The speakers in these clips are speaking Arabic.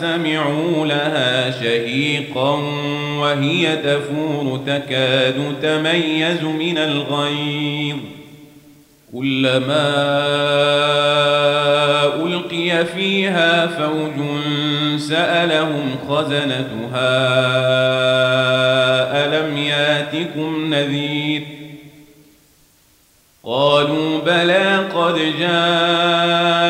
سمعوا لها شهيقا وهي تفور تكاد تميز من الغيظ. كلما ألقي فيها فوج سألهم خزنتها ألم ياتكم نذير؟ قالوا بلى قد نذير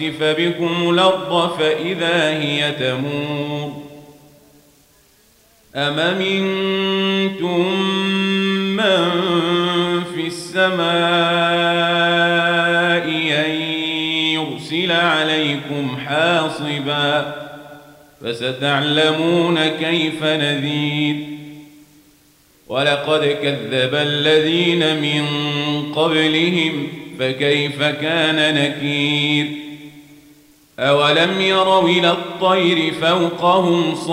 يخسف بكم الأرض فإذا هي تمور أم منتم من في السماء أن يرسل عليكم حاصبا فستعلمون كيف نذير ولقد كذب الذين من قبلهم فكيف كان نكير أولم يروا إلى الطير فوقهم صافات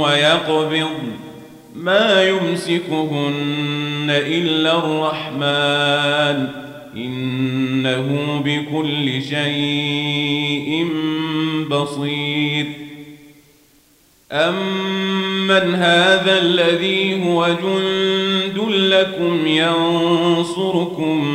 ويقبض ما يمسكهن إلا الرحمن إنه بكل شيء بصير أمن هذا الذي هو جند لكم ينصركم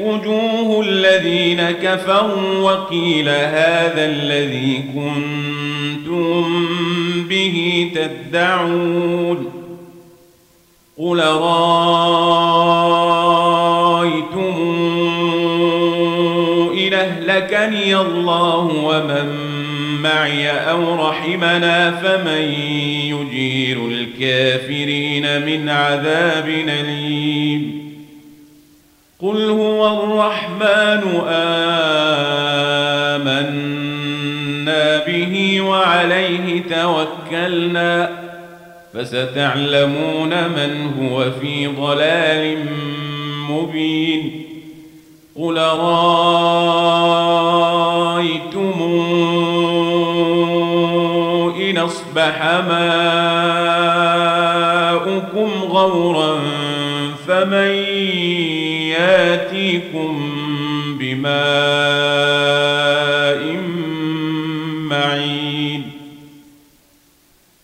وجوه الذين كفروا وقيل هذا الذي كنتم به تدعون قل رأيتم إن أهلكني الله ومن معي أو رحمنا فمن يجير الكافرين من عذاب أليم قل هو الرحمن آمنا به وعليه توكلنا فستعلمون من هو في ضلال مبين قل رأيتمون أصبح ماؤكم غورا فمن ياتيكم بماء